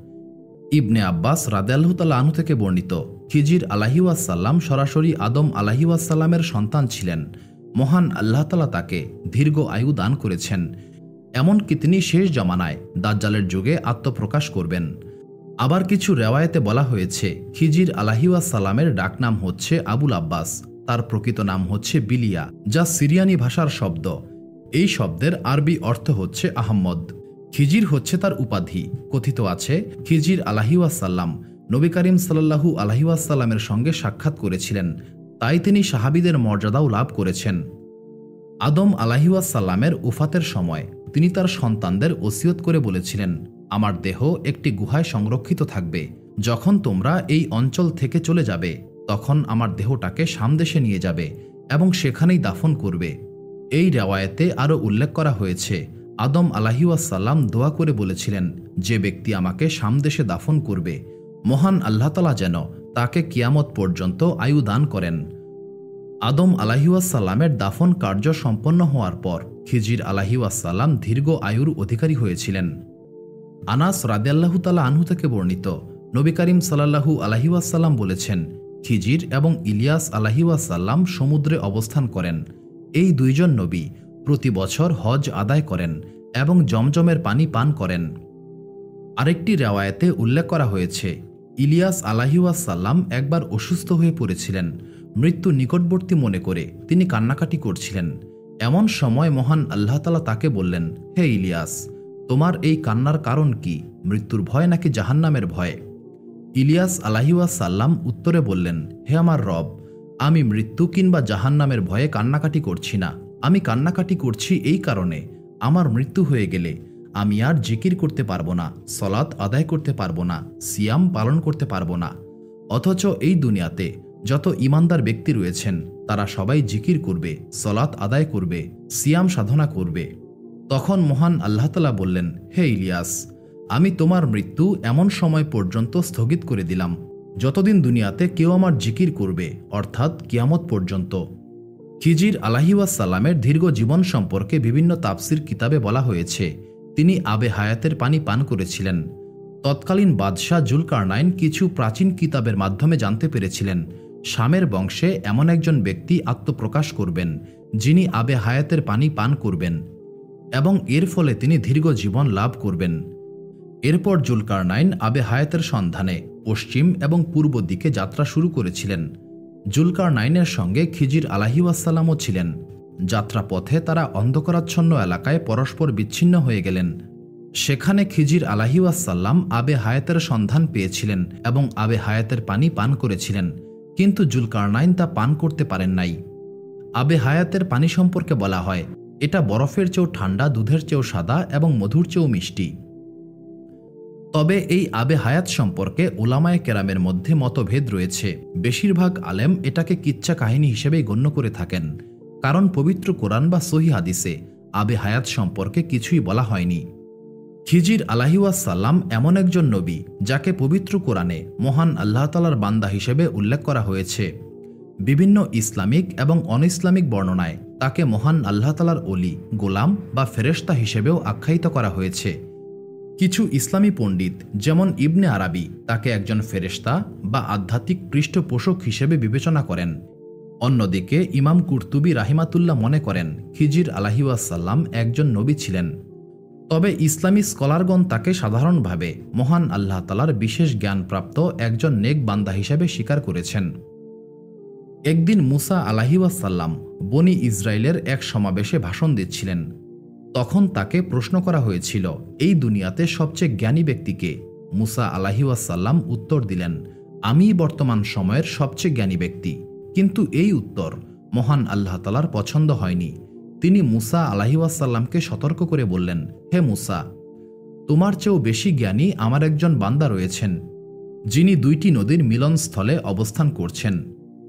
ইবনে আব্বাস রাদেয়াল্লাহতাল্লা আনু থেকে বর্ণিত, খিজির আলাহিউসাল্লাম সরাসরি আদম আলাহিউসাল্লামের সন্তান ছিলেন। মহান আল্লাহতালা তাকে দীর্ঘ আয়ু দান করেছেন। এমনকি তিনি শেষ জমানায় দাজ্জালের যুগে আত্মপ্রকাশ করবেন। আবার কিছু রেওয়ায়েতে বলা হয়েছে, খিজির আলাহিউসাল্লামের ডাকনাম হচ্ছে আবুল আব্বাস, তার প্রকৃত নাম হচ্ছে বিলিয়া, যা সিরিয়ানি ভাষার শব্দ। এই শব্দের আরবি অর্থ হচ্ছে আহম্মদ। খিজির হচ্ছে তার উপাধি। কথিত আছে, খিজির আলাহিউসাল্লাম নবী করিম সাল্লাহু আলহিউসাল্লামের সঙ্গে সাক্ষাৎ করেছিলেন। তাই তিনি সাহাবিদের মর্যাদাও লাভ করেছেন। আদম আলাহিউসাল্লামের উফাতের সময় তিনি তার সন্তানদের ওসিয়ত করে বলেছিলেন, আমার দেহ একটি গুহায় সংরক্ষিত থাকবে। যখন তোমরা এই অঞ্চল থেকে চলে যাবে, তখন আমার দেহটাকে সামদেশে নিয়ে যাবে এবং সেখানেই দাফন করবে। এই রেওয়ায়েতে আরও উল্লেখ করা হয়েছে আদম আলাহিউসাল্লাম দোয়া করে বলেছিলেন, যে ব্যক্তি আমাকে সামদেশে দাফন করবে, মহান আল্লাহতালা যেন তাকে কিয়ামত পর্যন্ত আয়ু দান করেন। আদম আলাহিউসাল্লামের দাফন কার্য সম্পন্ন হওয়ার পর খিজির আলাহিউসাল্লাম দীর্ঘ আয়ুর অধিকারী হয়েছিলেন। আনাস রাদেয়াল্লাহু তালা আনহু থেকে বর্ণিত, নবী করিম সাল্লাহু আলাহিউসাল্লাম বলেছেন, খিজির এবং ইলিয়াস আলাহিউসাল্লাম সমুদ্রে অবস্থান করেন। এই দুইজন নবী প্রতি বছর হজ আদায় করেন এবং জমজমের পানি পান করেন। আরেকটি রেওয়ায়েতে উল্লেখ করা হয়েছে, ইলিয়াস আলাহিউসাল্লাম একবার অসুস্থ হয়ে পড়েছিলেন। মৃত্যু নিকটবর্তী মনে করে তিনি কান্নাকাটি করছিলেন। এমন সময় মহান আল্লাহতালা তাকে বললেন, হে ইলিয়াস, তোমার এই কান্নার কারণ কি? মৃত্যুর ভয় নাকি জাহান্নামের ভয়? ইলিয়াস আলাহিউসাল্লাম উত্তরে বললেন, হে আমার রব, আমি মৃত্যু কিংবা জাহান্নামের ভয়ে কান্নাকাটি করছি না। আমি কান্নাকাটি করছি এই কারণে। আমার মৃত্যু হয়ে গেলে আমি আর জিকির করতে পারব না, সলাৎ আদায় করতে পারব না, সিয়াম পালন করতে পারব না। অথচ এই দুনিয়াতে যত ইমানদার ব্যক্তি রয়েছেন, তারা সবাই জিকির করবে, সলাৎ আদায় করবে, সিয়াম সাধনা করবে। তখন মহান আল্লাহতালা বললেন, হে ইলিয়াস, আমি তোমার মৃত্যু এমন সময় পর্যন্ত স্থগিত করে দিলাম, যতদিন দুনিয়াতে কেউ আমার জিকির করবে, অর্থাৎ কিয়ামত পর্যন্ত। খিজির আলাহিউসাল্লামের দীর্ঘ জীবন সম্পর্কে বিভিন্ন তাপসির কিতাবে বলা হয়েছে। তিনি আবে হায়াতের পানি পান করেছিলেন। তৎকালীন বাদশাহ জুলকারনাইন কিছু প্রাচীন কিতাবের মাধ্যমে জানতে পেরেছিলেন, শামের বংশে এমন একজন ব্যক্তি আত্মপ্রকাশ করবেন, যিনি আবে হায়াতের পানি পান করবেন, এবং এর ফলে তিনি দীর্ঘ জীবন লাভ করবেন। এরপর জুলকারনাইন আবে হায়াতের সন্ধানে পশ্চিম এবং পূর্ব দিকে যাত্রা শুরু করেছিলেন। জুলকার নাইনের সঙ্গে খিজির আলাহিউসাল্লামও ছিলেন। যাত্রাপথে তারা অন্ধকারাচ্ছন্ন এলাকায় পরস্পর বিচ্ছিন্ন হয়ে গেলেন। সেখানে খিজির আলাহিউসাল্লাম আবে হায়াতের সন্ধান পেয়েছিলেন এবং আবে হায়াতের পানি পান করেছিলেন, কিন্তু জুলকারনাইন তা পান করতে পারেন নাই। আবে হায়াতের পানি সম্পর্কে বলা হয়, এটা বরফের চেয়েও ঠান্ডা, দুধের চেয়েও সাদা এবং মধুর চেয়েও মিষ্টি। তবে এই আবে হায়াত সম্পর্কে ওলামায় কেরামের মধ্যে মতভেদ রয়েছে। বেশিরভাগ আলেম এটাকে কিচ্ছা কাহিনী হিসেবেই গণ্য করে থাকেন। কারণ পবিত্র কোরআন বা সহি হাদিসে আবে হায়াত সম্পর্কে কিছুই বলা হয়নি। খিজির আলাহিউসাল্লাম এমন একজন নবী যাকে পবিত্র কোরআনে মহান আল্লাহ তালার বান্দা হিসেবে উল্লেখ করা হয়েছে। বিভিন্ন ইসলামিক এবং অন ইসলামিক বর্ণনায় তাকে মহান আল্লাহ তালার অলি গোলাম বা ফেরেস্তা হিসেবেও আখ্যায়িত করা হয়েছে। কিছু ইসলামী পণ্ডিত, যেমন ইবনে আরাবি, তাকে একজন ফেরেস্তা বা আধ্যাত্মিক পৃষ্ঠপোষক হিসেবে বিবেচনা করেন। অন্যদিকে ইমাম কুর্তুবি রাহিমাতুল্লাহ মনে করেন, খিজির আলাহিউসাল্লাম একজন নবী ছিলেন। তবে ইসলামী স্কলারগণ তাকে সাধারণভাবে মহান আল্লাহ তালার বিশেষ জ্ঞানপ্রাপ্ত একজন নেক বান্দা হিসেবে স্বীকার করেছেন। একদিন মুসা আলাহিউসাল্লাম বনি ইসরায়েলের এক সমাবেশে ভাষণ দিচ্ছিলেন। তখন তাকে প্রশ্ন করা হয়েছিল, এই দুনিয়াতে সবচেয়ে জ্ঞানী ব্যক্তিকে? মুসা আলাহিউসাল্লাম উত্তর দিলেন আমি বর্তমান সময়ের সবচেয়ে জ্ঞানী ব্যক্তি। কিন্তু এই উত্তর মহান আল্লাহ তালার পছন্দ হয়নি। তিনি মুসা আলাহিউসাল্লামকে সতর্ক করে বললেন, হে মুসা, তোমার চেয়েও বেশি জ্ঞানী আমার একজন বান্দা রয়েছেন, যিনি দুইটি নদীর মিলনস্থলে অবস্থান করছেন।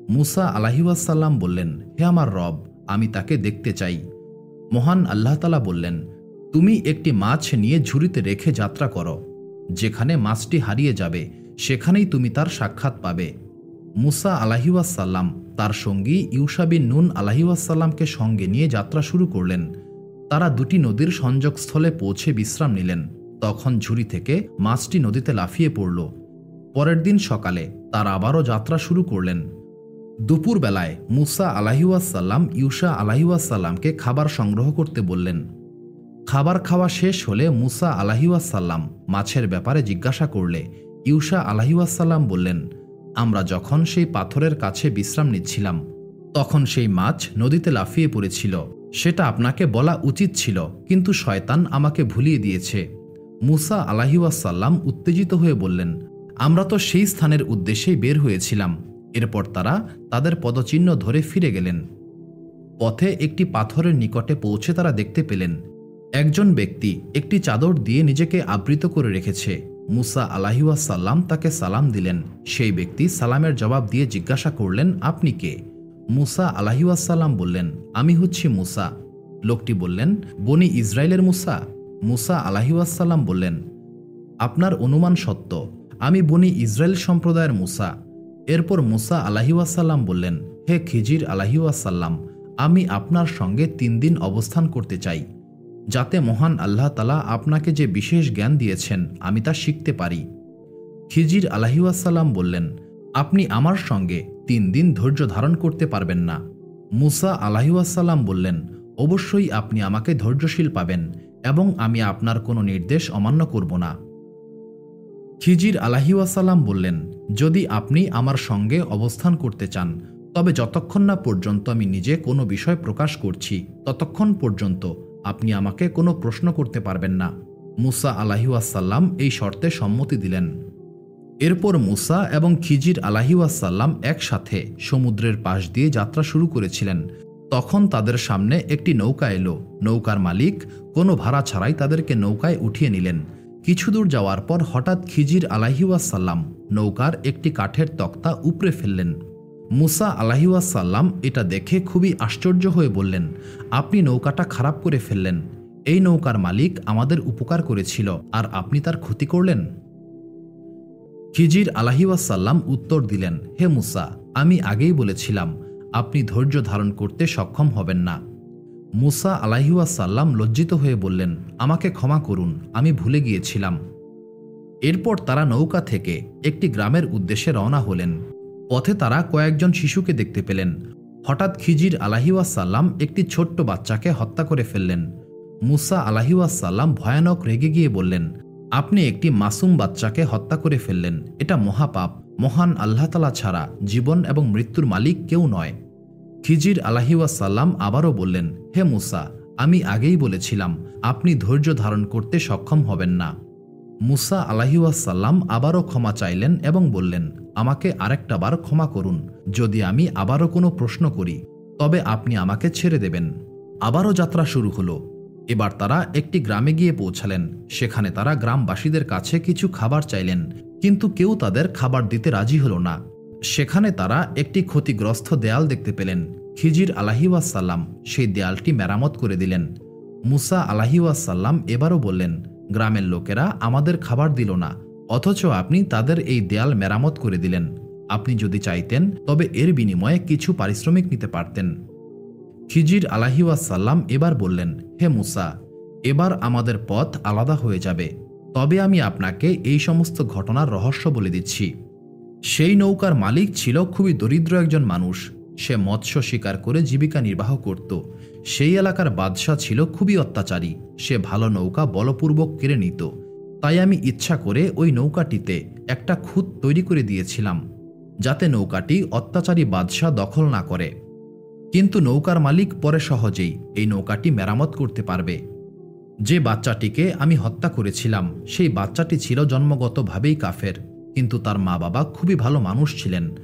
মুসা আলাহিউসাল্লাম বললেন, হে আমার রব, আমি তাকে দেখতে চাই। মহান আল্লাহ তালা বললেন, তুমি একটি মাছ নিয়ে ঝুড়িতে রেখে যাত্রা করো। যেখানে মাছটি হারিয়ে যাবে, সেখানেই তুমি তার সাক্ষাৎ পাবে। মুসা আলাহিউসাল্লাম তার সঙ্গী ইউসাবিন নুন আলাহিউসাল্লামকে সঙ্গে নিয়ে যাত্রা শুরু করলেন। তারা দুটি নদীর সংযোগস্থলে পৌঁছে বিশ্রাম নিলেন। তখন ঝুড়ি থেকে মাছটি নদীতে লাফিয়ে পড়ল। পরের দিন সকালে তারা আবারও যাত্রা শুরু করলেন। দুপুরবেলায় মুসা আলাহিউসাল্লাম ইউসা আলাহিউসাল্লামকে খাবার সংগ্রহ করতে বললেন। খাবার খাওয়া শেষ হলে মুসা আলাহিউসাল্লাম মাছের ব্যাপারে জিজ্ঞাসা করলে ইউসা আলাহিউসাল্লাম বললেন, আমরা যখন সেই পাথরের কাছে বিশ্রাম নিচ্ছিলাম, তখন সেই মাছ নদীতে লাফিয়ে পড়েছিল। সেটা আপনাকে বলা উচিত ছিল, কিন্তু শয়তান আমাকে ভুলিয়ে দিয়েছে। মুসা আলাহিউসাল্লাম উত্তেজিত হয়ে বললেন, আমরা তো সেই স্থানের উদ্দেশ্যেই বের হয়েছিলাম। এরপর তারা তাদের পদচিহ্ন ধরে ফিরে গেলেন। পথে একটি পাথরের নিকটে পৌঁছে তারা দেখতে পেলেন, একজন ব্যক্তি একটি চাদর দিয়ে নিজেকে আবৃত করে রেখেছে। মুসা আলাহিউসাল্লাম তাকে সালাম দিলেন। সেই ব্যক্তি সালামের জবাব দিয়ে জিজ্ঞাসা করলেন, আপনি কে? মুসা আলাহিউসাল্লাম বললেন, আমি হচ্ছি মুসা। লোকটি বললেন, বনি ইসরায়েলের মুসা? মুসা আলাহিউসাল্লাম বললেন, আপনার অনুমান সত্য। আমি বনি ইসরায়েল সম্প্রদায়ের মুসা। এরপর মুসা আলাহিউসাল্লাম বললেন, হে খিজির আলাহিউসাল্লাম আমি আপনার সঙ্গে তিন দিন অবস্থান করতে চাই। যাতে মহান আল্লাহ তালা আপনাকে যে বিশেষ জ্ঞান দিয়েছেন, আমি তা শিখতে পারি। খিজির আলাহিউসাল্লাম বললেন, আপনি আমার সঙ্গে তিন দিন ধৈর্য ধারণ করতে পারবেন না। মুসা আলাহিউসাল্লাম বললেন, অবশ্যই আপনি আমাকে ধৈর্যশীল পাবেন এবং আমি আপনার কোনো নির্দেশ অমান্য করব না। খিজির আলাহিউসাল্লাম বললেন, যদি আপনি আমার সঙ্গে অবস্থান করতে চান, তবে যতক্ষণ না পর্যন্ত আমি নিজে কোনো বিষয় প্রকাশ করছি, ততক্ষণ পর্যন্ত আপনি আমাকে কোনো প্রশ্ন করতে পারবেন না। মুসা আলাহিউসাল্লাম এই শর্তে সম্মতি দিলেন। এরপর মুসা এবং খিজির আলাহিউসাল্লাম একসাথে সমুদ্রের পাশ দিয়ে যাত্রা শুরু করেছিলেন। তখন তাদের সামনে একটি নৌকা এলো। নৌকার মালিক কোনো ভাড়া ছাড়াই তাদেরকে নৌকায় উঠিয়ে নিলেন। কিছু দূর যাওয়ার পর হঠাৎ খিজির আলাহিউসাল্লাম নৌকার একটি কাঠের তক্তা উপড়ে ফেললেন। মুসা আলাহিউসাল্লাম এটা দেখে খুবই আশ্চর্য হয়ে বললেন, আপনি নৌকাটা খারাপ করে ফেললেন। এই নৌকার মালিক আমাদের উপকার করেছিল, আর আপনি তার ক্ষতি করলেন? খিজির আলাহিউসাল্লাম উত্তর দিলেন, হে মুসা, আমি আগেই বলেছিলাম, আপনি ধৈর্য ধারণ করতে সক্ষম হবেন না। মুসা আলাহিউসাল্লাম লজ্জিত হয়ে বললেন, আমাকে ক্ষমা করুন, আমি ভুলে গিয়েছিলাম। এরপর তারা নৌকা থেকে একটি গ্রামের উদ্দেশ্যে রওনা হলেন। পথে তারা কয়েকজন শিশুকে দেখতে পেলেন। হঠাৎ খিজির আলাহিউসাল্লাম একটি ছোট্ট বাচ্চাকে হত্যা করে ফেললেন। মুসা আলাহিউসাল্লাম ভয়ানক রেগে গিয়ে বললেন, আপনি একটি মাসুম বাচ্চাকে হত্যা করে ফেললেন। এটা মহাপাপ। মহান আল্লাহতালা ছাড়া জীবন এবং মৃত্যুর মালিক কেউ নয়। খিজির আলাহিউসাল্লাম আবারও বললেন, হে মুসা, আমি আগেই বলেছিলাম, আপনি ধৈর্য ধারণ করতে সক্ষম হবেন না। মুসা আলাহিউসাল্লাম আবারও ক্ষমা চাইলেন এবং বললেন, আমাকে আরেকটা বার ক্ষমা করুন, যদি আমি আবারও কোনো প্রশ্ন করি, তবে আপনি আমাকে ছেড়ে দেবেন। আবারও যাত্রা শুরু হলো। এবার তারা একটি গ্রামে গিয়ে পৌঁছালেন, সেখানে তারা গ্রামবাসীদের কাছে কিছু খাবার চাইলেন, কিন্তু কেউ তাদের খাবার দিতে রাজি হল না। সেখানে তারা একটি ক্ষতিগ্রস্ত দেয়াল দেখতে পেলেন। খিজির আলাহিউসাল্লাম সেই দেয়ালটি মেরামত করে দিলেন। মুসা আলাহিউসাল্লাম এবারও বললেন, গ্রামের লোকেরা আমাদের খাবার দিল না, অথচ আপনি তাদের এই দেয়াল মেরামত করে দিলেন। আপনি যদি চাইতেন, তবে এর বিনিময়ে কিছু পারিশ্রমিক নিতে পারতেন। খিজির আলাহিউসাল্লাম এবার বললেন, হে মুসা, এবার আমাদের পথ আলাদা হয়ে যাবে। তবে আমি আপনাকে এই সমস্ত ঘটনার রহস্য বলে দিচ্ছি। সেই নৌকার মালিক ছিল খুবই দরিদ্র একজন মানুষ। সে মৎস্য শিকার করে জীবিকা নির্বাহ করত। সেই এলাকার বাদশাহ ছিল খুবই অত্যাচারী। সে ভালো নৌকা বলপূর্বক কেড়ে নিত। তাই আমি ইচ্ছা করে ওই নৌকাটিতে একটা খুঁত তৈরি করে দিয়েছিলাম, যাতে নৌকাটি অত্যাচারী বাদশাহ দখল না করে। কিন্তু নৌকার মালিক পরে সহজেই এই নৌকাটি মেরামত করতে পারবে। যে বাচ্চাটিকে আমি হত্যা করেছিলাম, সেই বাচ্চাটি ছিল জন্মগতভাবেই কাফের। কিন্তু তার মা বাবা খুবই ভালো মানুষ ছিলেন।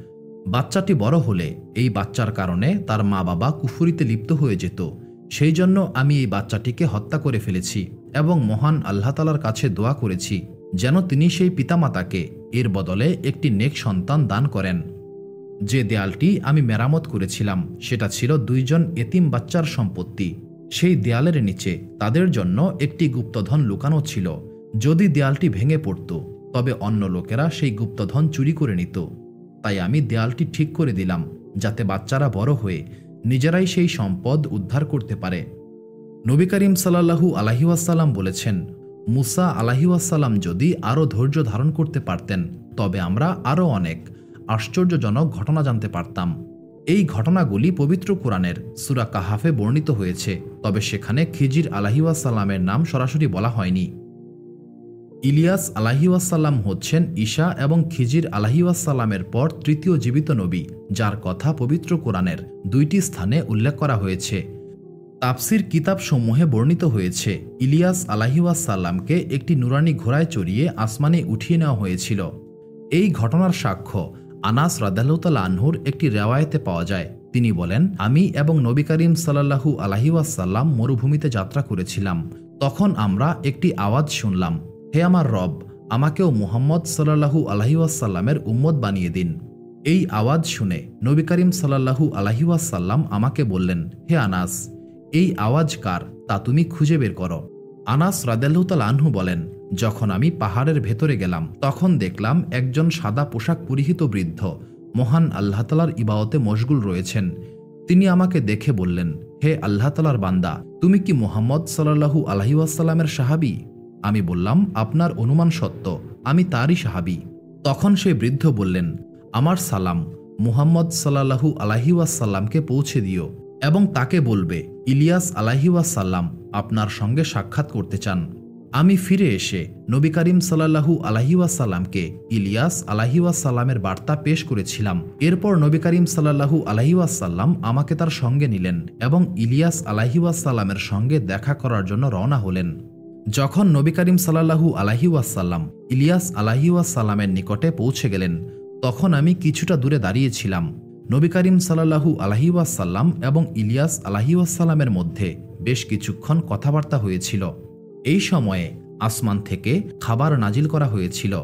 বাচ্চাটি বড় হলে এই বাচ্চার কারণে তার মা বাবা কুফুরিতে লিপ্ত হয়ে যেত। সেই জন্য আমি এই বাচ্চাটিকে হত্যা করে ফেলেছি এবং মহান আল্লাহ তালার কাছে দোয়া করেছি যেন তিনি সেই পিতামাতাকে এর বদলে একটি নেক সন্তান দান করেন। যে দেয়ালটি আমি মেরামত করেছিলাম, সেটা ছিল দুইজন এতিম বাচ্চার সম্পত্তি। সেই দেয়ালের নিচে তাদের জন্য একটি গুপ্তধন লুকানো ছিল। যদি দেয়ালটি ভেঙে পড়ত তবে অন্য লোকেরা সেই গুপ্তধন চুরি করে নিত। তাই আমি দেয়ালটি ঠিক করে দিলাম, যাতে বাচ্চারা বড় হয়ে নিজেরাই সেই সম্পদ উদ্ধার করতে পারে। নবী করিম সাল্লাহু আলাহিউসাল্লাম বলেছেন, মুসা আলাহিউসাল্লাম যদি আরও ধৈর্য ধারণ করতে পারতেন, তবে আমরা আরও অনেক আশ্চর্যজনক ঘটনা জানতে পারতাম। এই ঘটনাগুলি পবিত্র কোরআনের সুরা কাহাফে বর্ণিত হয়েছে, তবে সেখানে খিজির আলাহিউসাল্লামের নাম সরাসরি বলা হয়নি। ইলিয়াস আলাহিউসাল্লাম হচ্ছেন ঈশা এবং খিজির আলাহিউসাল্লামের পর তৃতীয় জীবিত নবী, যার কথা পবিত্র কোরআনের দুইটি স্থানে উল্লেখ করা হয়েছে। তাপসির কিতাবসমূহে বর্ণিত হয়েছে, ইলিয়াস আলাহিউসাল্লামকে একটি নুরানি ঘোড়ায় চড়িয়ে আসমানে উঠিয়ে নেওয়া হয়েছিল। এই ঘটনার সাক্ষ্য আনাস রাদালতাল আনহুর একটি রেওয়ায়তে পাওয়া যায়। তিনি বলেন, আমি এবং নবী করিম সাল্লাহু আলাহিউসাল্লাম মরুভূমিতে যাত্রা করেছিলাম। তখন আমরা একটি আওয়াজ শুনলাম। হে আমার রব, আমাকেও মুহাম্মদ সাল্লাহু আলাহিউসাল্লামের উম্মত বানিয়ে দিন। এই আওয়াজ শুনে নবী করিম সাল্লাহু আলাহিউসাল্লাম আমাকে বললেন, হে আনাস, এই আওয়াজ কার, তা তুমি খুঁজে বের করো। আনাস রাদেল্লাহতাল আনহু বলেন, যখন আমি পাহাড়ের ভেতরে গেলাম, তখন দেখলাম একজন সাদা পোশাক পরিহিত বৃদ্ধ, মহান আল্লাহতালার ইবাওতে মশগুল রয়েছেন। তিনি আমাকে দেখে বললেন, হে আল্লাহতালার বান্দা, তুমি কি মোহাম্মদ সাল্লাহু আলহিউসাল্লামের সাহাবি? আমি বললাম, আপনার অনুমান সত্য, আমি তারই সাহাবি। তখন সে বৃদ্ধ বললেন, আমার সালাম, মুহাম্মদ সাল্লাহু আলাহিউসাল্লামকে পৌঁছে দিও এবং তাকে বলবে, ইলিয়াস আলাহিউসাল্লাম আপনার সঙ্গে সাক্ষাৎ করতে চান। আমি ফিরে এসে নবী করিম সাল্লাহু আলাহিউসাল্লামকে ইলিয়াস আলাহিউসাল্লামের বার্তা পেশ করেছিলাম। এরপর নবী করিম সাল্লাহু আলাহিউসাল্লাম আমাকে তার সঙ্গে নিলেন এবং ইলিয়াস আলাহিউসাল্লামের সঙ্গে দেখা করার জন্য রওনা হলেন। যখন নবী করিম সাল্লাহু আলাহিউসাল্লাম ইলিয়াস আলাহিউসাল্লামের নিকটে পৌঁছে গেলেন, তখন আমি কিছুটা দূরে দাঁড়িয়েছিলাম। নবী করিম সাল্লাহু আলাহিউসাল্লাম এবং ইলিয়াস আলাহিউসাল্লামের মধ্যে বেশ কিছুক্ষণ কথাবার্তা হয়েছিল। এই সময়ে আসমান থেকে খাবার নাজিল করা হয়েছিল।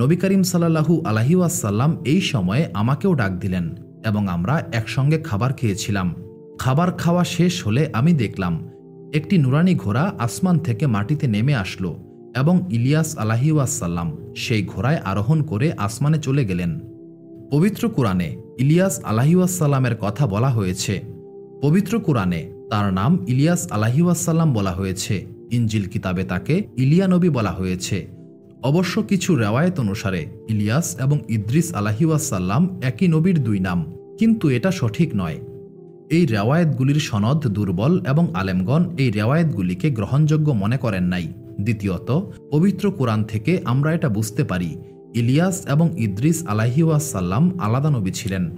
নবী করিম সাল্লাহু আলাহিউসাল্লাম এই সময়ে আমাকেও ডাক দিলেন এবং আমরা একসঙ্গে খাবার খেয়েছিলাম। খাবার খাওয়া শেষ হলে আমি দেখলাম একটি নুরানি ঘোড়া আসমান থেকে মাটিতে নেমে আসলো এবং ইলিয়াস আলাহিউসাল্লাম সেই ঘোড়ায় আরোহণ করে আসমানে চলে গেলেন। পবিত্র কোরআনে ইলিয়াস আলাহিউসাল্লামের কথা বলা হয়েছে। পবিত্র কোরআনে তার নাম ইলিয়াস আলাহিউসাল্লাম বলা হয়েছে। ইঞ্জিল কিতাবে তাকে ইলিয়া নবী বলা হয়েছে। অবশ্য কিছু রেওয়ায়ত অনুসারে ইলিয়াস এবং ইদ্রিস আলাহিউসাল্লাম একই নবীর দুই নাম, কিন্তু এটা সঠিক নয়। এই রেওয়ায়তগুলির সনদ দুর্বল এবং আলেমগণ এই রেওয়ায়তগুলিকে গ্রহণযোগ্য মনে করেন নাই। দ্বিতীয়ত, পবিত্র কোরআন থেকে আমরা এটা বুঝতে পারি, ইলিয়াস এবং ইদ্রিস আলাহিউসাল্লাম আলাদা নবী ছিলেন।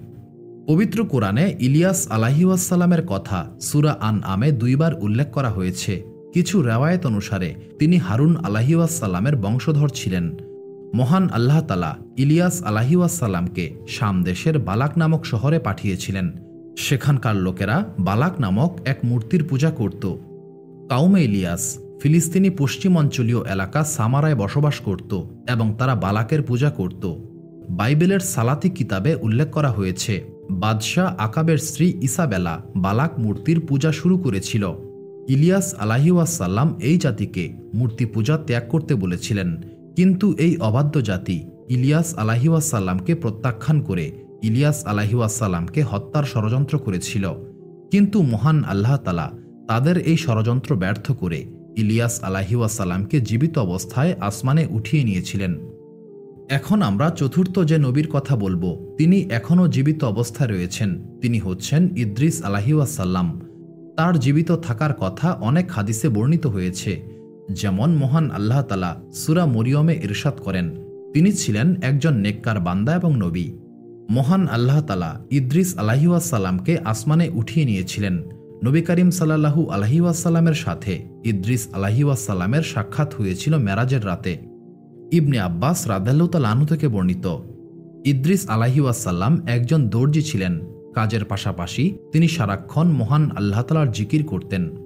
পবিত্র কোরআনে ইলিয়াস আলাহিউসাল্লামের কথা সুরা আন আমে দুইবার উল্লেখ করা হয়েছে। কিছু রেওয়ায়ত অনুসারে তিনি হারুন আলাহিউসাল্লামের বংশধর ছিলেন। মহান আল্লাহ তালা ইলিয়াস আলাহিউসাল্লামকে শাম দেশের বালাক নামক শহরে পাঠিয়েছিলেন। সেখানকার লোকেরা বালাক নামক এক মূর্তির পূজা করত। কাউমে ইলিয়াস ফিলিস্তিনি পশ্চিমাঞ্চলীয় এলাকা সামারায় বসবাস করত এবং তারা বালাকের পূজা করত। বাইবেলের সালাতি কিতাবে উল্লেখ করা হয়েছে, বাদশাহ আকাবের স্ত্রী ইসাবেলা বালাক মূর্তির পূজা শুরু করেছিল। ইলিয়াস আলাহিউসাল্লাম এই জাতিকে মূর্তি পূজা ত্যাগ করতে বলেছিলেন, কিন্তু এই অবাধ্য জাতি ইলিয়াস আলাহিউসাল্লামকে প্রত্যাখ্যান করে ইলিয়াস আলাহিউসাল্লামকে হত্যার ষড়যন্ত্র করেছিল। কিন্তু মহান আল্লাহ তালা তাদের এই ষড়যন্ত্র ব্যর্থ করে ইলিয়াস আলাহিউসাল্লামকে জীবিত অবস্থায় আসমানে উঠিয়ে নিয়েছিলেন। এখন আমরা চতুর্থ যে নবীর কথা বলব, তিনি এখনও জীবিত অবস্থায় রয়েছেন। তিনি হচ্ছেন ইদ্রিস আলাহিউসাল্লাম তার জীবিত থাকার কথা অনেক হাদিসে বর্ণিত হয়েছে। যেমন মহান আল্লাহ তালা সুরা মরিয়মে ইরশাদ করেন, তিনি ছিলেন একজন নেককার বান্দা এবং নবী। মহান আল্লাহ তালা ইদ্রিস আলাহিউসাল্লামকে আসমানে উঠিয়ে নিয়েছিলেন। নবী করিম সাল্লাহু আলহিউসাল্লামের সাথে ইদ্রিস আলাহিউসাল্লামের সাক্ষাৎ হয়েছিল মেরাজের রাতে। ইবনে আব্বাস রাদাল্লাতাল আনু থেকে বর্ণিত, ইদ্রিস আলাহিউসাল্লাম একজন দর্জি ছিলেন। কাজের পাশাপাশি তিনি সারাক্ষণ মহান আল্লাহ তালার জিকির করতেন।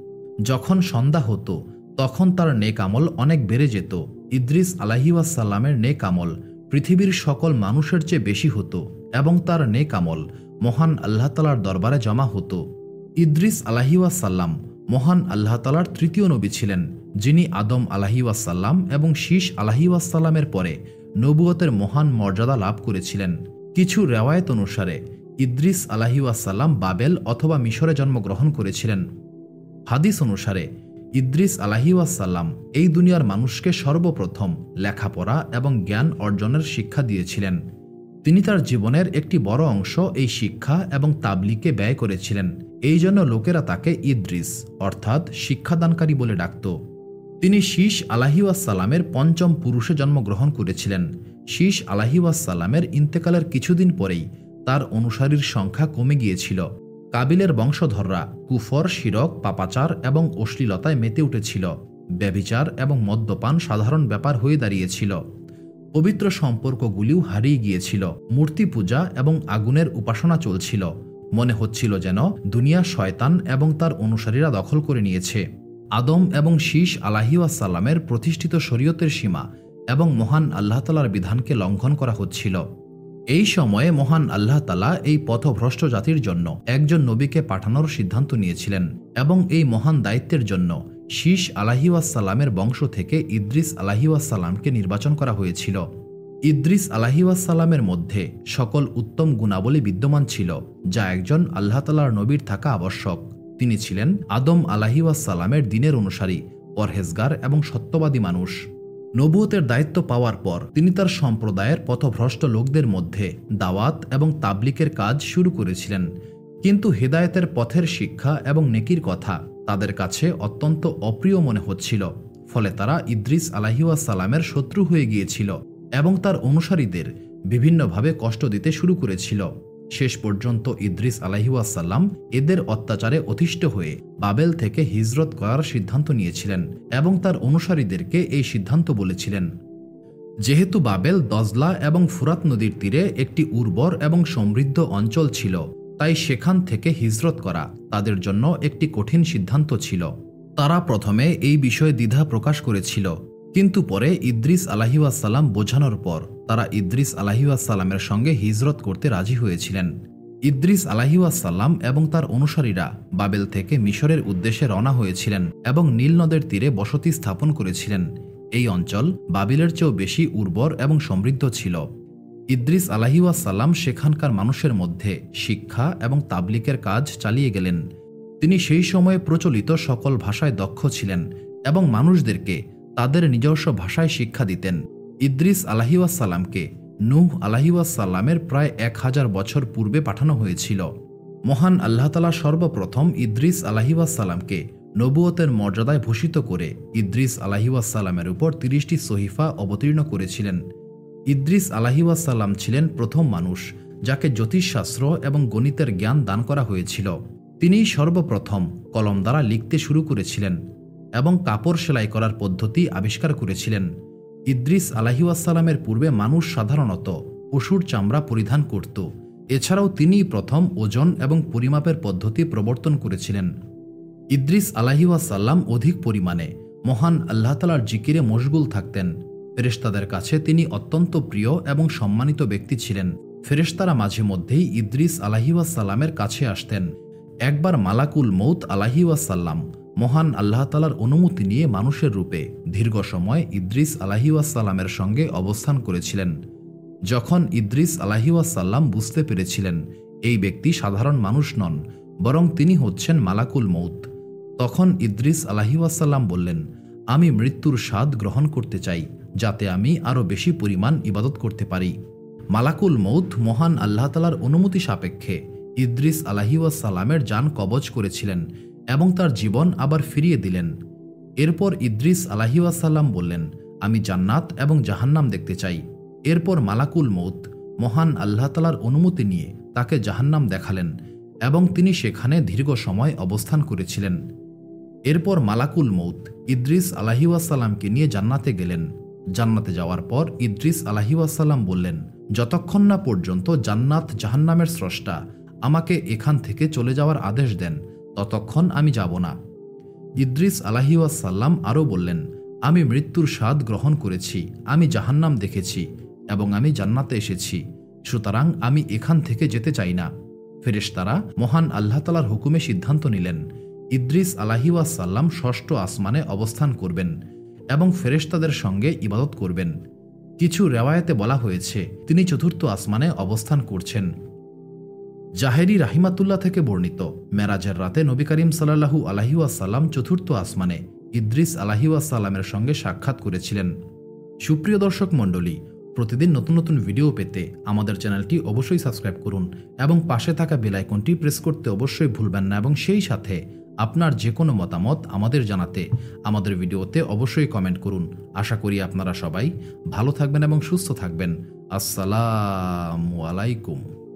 যখন সন্ধ্যা হতো, তখন তার নেক আমল অনেক বেড়ে যেত। ইদ্রিস আলাহিউসাল্লামের নেক আমল পৃথিবীর সকল মানুষের চেয়ে বেশি হতো। এবং তার নেক আমল মহান আল্লাহ তালার দরবারে জমা হতো। ইদ্রিস আলাহিউসাল্লাম মহান আল্লাহ তালার তৃতীয় নবী ছিলেন, যিনি আদম আলাহিউসাল্লাম এবং শীষ আলাহিউসাল্লামের পরে নবুয়তের মহান মর্যাদা লাভ করেছিলেন। কিছু রেওয়ায়ত অনুসারে, ইদ্রিস আলাহিউসাল্লাম বাবেল অথবা মিশরে জন্মগ্রহণ করেছিলেন। হাদিস অনুসারে, ইদ্রিস আলাহিউসাল্লাম এই দুনিয়ার মানুষকে সর্বপ্রথম লেখাপড়া এবং জ্ঞান অর্জনের শিক্ষা দিয়েছিলেন। তিনি তার জীবনের একটি বড় অংশ এই শিক্ষা এবং তাবলিকে ব্যয় করেছিলেন। এই জন্য লোকেরা তাকে ইদ্রিস, অর্থাৎ শিক্ষাদানকারী বলে ডাকত। তিনি শীষ আলাহিউসাল্লামের পঞ্চম পুরুষে জন্মগ্রহণ করেছিলেন। শীষ আলাহিউসাল্লামের ইন্তেকালের কিছুদিন পরেই তার অনুসারীর সংখ্যা কমে গিয়েছিল। কাবিলের বংশধররা কুফর, শিরক, পাপাচার এবং অশ্লীলতায় মেতে উঠেছিল। ব্যবিচার এবং মদ্যপান সাধারণ ব্যাপার হয়ে দাঁড়িয়েছিল। পবিত্র সম্পর্কগুলিও হারিয়ে গিয়েছিল। মূর্তি পূজা এবং আগুনের উপাসনা চলছিল। মনে হচ্ছিল যেন দুনিয়া শয়তান এবং তার অনুসারীরা দখল করে নিয়েছে। আদম এবং শীষ আলাহিউসাল্লামের প্রতিষ্ঠিত শরীয়তের সীমা এবং মহান আল্লাহ তালার বিধানকে লঙ্ঘন করা হচ্ছিল। এই সময়ে মহান আল্লাহ তালা এই পথভ্রষ্ট জাতির জন্য একজন নবীকে পাঠানোর সিদ্ধান্ত নিয়েছিলেন এবং এই মহান দায়িত্বের জন্য শীষ আলাহিউসাল্লামের বংশ থেকে ইদ্রিস আলাহিউসাল্লামকে নির্বাচন করা হয়েছিল। ইদ্রিস আলাহিউসাল্লামের মধ্যে সকল উত্তম গুণাবলী বিদ্যমান ছিল, যা একজন আল্লাহ তালার নবীর থাকা আবশ্যক। তিনি ছিলেন আদম আলাহিউসাল্লামের দিনের অনুসারী, পরহেজগার এবং সত্যবাদী মানুষ। নবুয়তের দায়িত্ব পাওয়ার পর তিনি তার সম্প্রদায়ের পথভ্রষ্ট লোকদের মধ্যে দাওয়াত এবং তাবলিকের কাজ শুরু করেছিলেন। কিন্তু হেদায়েতের পথের শিক্ষা এবং নেকির কথা তাদের কাছে অত্যন্ত অপ্রিয় মনে হচ্ছিল, ফলে তারা ইদ্রিস আলাহিউসালামের শত্রু হয়ে গিয়েছিল এবং তার অনুসারীদের বিভিন্নভাবে কষ্ট দিতে শুরু করেছিল। শেষ পর্যন্ত ইদ্রিস আলাহিউসাল্লাম এদের অত্যাচারে অতিষ্ঠ হয়ে বাবেল থেকে হিজরত করার সিদ্ধান্ত নিয়েছিলেন এবং তার অনুসারীদেরকে এই সিদ্ধান্ত বলেছিলেন। যেহেতু বাবেল দজলা এবং ফুরাত নদীর তীরে একটি উর্বর এবং সমৃদ্ধ অঞ্চল ছিল তাই সেখান থেকে হিজরত করা তাদের জন্য একটি কঠিন সিদ্ধান্ত ছিল। তারা প্রথমে এই বিষয়ে দ্বিধা প্রকাশ করেছিল। কিন্তু পরে ইদ্রিস আলাহিউসাল্লাম বোঝানোর পর তারা ইদ্রিস আলাহিউসাল্লামের সঙ্গে হিজরত করতে রাজি হয়েছিলেন। ইদ্রিস আলাহিউসাল্লাম এবং তার অনুসারীরা বাবেল থেকে মিশরের উদ্দেশ্যে রওনা হয়েছিলেন এবং নীল নদের তীরে বসতি স্থাপন করেছিলেন। এই অঞ্চল বাবিলের চেয়েও বেশি উর্বর এবং সমৃদ্ধ ছিল। ইদ্রিস আলাহিউসাল্লাম সেখানকার মানুষের মধ্যে শিক্ষা এবং তাবলিকের কাজ চালিয়ে গেলেন। তিনি সেই সময়ে প্রচলিত সকল ভাষায় দক্ষ ছিলেন এবং মানুষদেরকে তাদের নিজস্ব ভাষায় শিক্ষা দিতেন। ইদ্রিস আলাহিউসাল্লামকে নূহ আলাহিউসাল্লামের প্রায় এক হাজার বছর পূর্বে পাঠানো হয়েছিল। মহান আল্লাহতালা সর্বপ্রথম ইদ্রিস আলাহিউসাল্লামকে নবুয়তের মর্যাদায় ভূষিত করে ইদ্রিস আলাহিউসাল্লামের উপর তিরিশটি সহিফা অবতীর্ণ করেছিলেন। ইদ্রিস আলাহিউসাল্লাম ছিলেন প্রথম মানুষ, যাকে জ্যোতিষশাস্ত্র এবং গণিতের জ্ঞান দান করা হয়েছিল। তিনি সর্বপ্রথম কলম দ্বারা লিখতে শুরু করেছিলেন এবং কাপড় সেলাই করার পদ্ধতি আবিষ্কার করেছিলেন। ইদ্রিস আলাহিউসালামের পূর্বে মানুষ সাধারণত পশুর চামড়া পরিধান করত। এছাড়াও তিনিই প্রথম ওজন এবং পরিমাপের পদ্ধতি প্রবর্তন করেছিলেন। ইদ্রিস আলাহিউসাল্লাম অধিক পরিমাণে মহান আল্লাহতালার জিকিরে মশগুল থাকতেন। ফেরেশতাদের কাছে তিনি অত্যন্ত প্রিয় এবং সম্মানিত ব্যক্তি ছিলেন। ফেরেশতারা মাঝে মধ্যেই ইদ্রিস আলাহিউসাল্লামের কাছে আসতেন। একবার মালাকুল মৌত আলাহিউসাল্লাম মহান আল্লাহ তালার অনুমতি নিয়ে মানুষের রূপে দীর্ঘ সময় ইদ্রিস আলাহিউসাল্লামের সঙ্গে অবস্থান করেছিলেন। যখন ইদ্রিস আলাহিউসাল্লাম বুঝতে পেরেছিলেন, এই ব্যক্তি সাধারণ মানুষ নন, বরং তিনি হচ্ছেন মালাকুল মৌত তখন ইদ্রিস আলাহিউসাল্লাম বললেন, আমি মৃত্যুর স্বাদ গ্রহণ করতে চাই। যাতে আমি আরও বেশি পরিমাণ ইবাদত করতে পারি। মালাকুল মৌত মহান আল্লাহ তালার অনুমতি সাপেক্ষে ইদ্রিস আলাহিউসালামের যান কবজ করেছিলেন এবং তার জীবন আবার ফিরিয়ে দিলেন। এরপর ইদ্রিস আলাহিউসাল্লাম বললেন, আমি জান্নাত এবং জাহান্নাম দেখতে চাই। এরপর মালাকুল মৌত মহান আল্লাহ তালার অনুমতি নিয়ে তাকে জাহান্নাম দেখালেন এবং তিনি সেখানে দীর্ঘ সময় অবস্থান করেছিলেন। এরপর মালাকুল মৌত ইদ্রিস আলাহিউসাল্লামকে নিয়ে জান্নাতে গেলেন। জান্নাতে যাওয়ার পর ইদ্রিস আলাহিউসাল্লাম বললেন, যতক্ষণ না পর্যন্ত জান্নাত জাহান্নামের স্রষ্টা আমাকে এখান থেকে চলে যাওয়ার আদেশ দেন, ততক্ষণ আমি যাব না। ইদ্রিস আলাহিউসাল্লাম আরও বললেন, আমি মৃত্যুর স্বাদ গ্রহণ করেছি, আমি জাহান্নাম দেখেছি এবং আমি জান্নাতে এসেছি, সুতরাং আমি এখান থেকে যেতে চাই না। ফেরেশতারা মহান আল্লাহ তালার হুকুমে সিদ্ধান্ত নিলেন, ইদ্রিস আলাহিউসাল্লাম ষষ্ঠ আসমানে অবস্থান করবেন এবং ফেরেশতাদের সঙ্গে ইবাদত করবেন। কিছু রেওয়ায়তে বলা হয়েছে, তিনি চতুর্থ আসমানে অবস্থান করছেন। জাহেরি রাহিমাতুল্লাহ থেকে বর্ণিত, মেরাজের রাতে নবী করিম সাল্লাহু আলাহিউসাল্লাম চতুর্থ আসমানে ইদ্রিস আলাহিউসাল্লামের সঙ্গে সাক্ষাৎ করেছিলেন। সুপ্রিয় দর্শক মণ্ডলী, প্রতিদিন নতুন নতুন ভিডিও পেতে আমাদের চ্যানেলটি অবশ্যই সাবস্ক্রাইব করুন এবং পাশে থাকা বেলাইকনটি প্রেস করতে অবশ্যই ভুলবেন না এবং সেই সাথে আপনার যে কোনো মতামত আমাদের জানাতে, আমাদের ভিডিওতে অবশ্যই কমেন্ট করুন। আশা করি আপনারা সবাই ভালো থাকবেন এবং সুস্থ থাকবেন। আসসালামু আলাইকুম।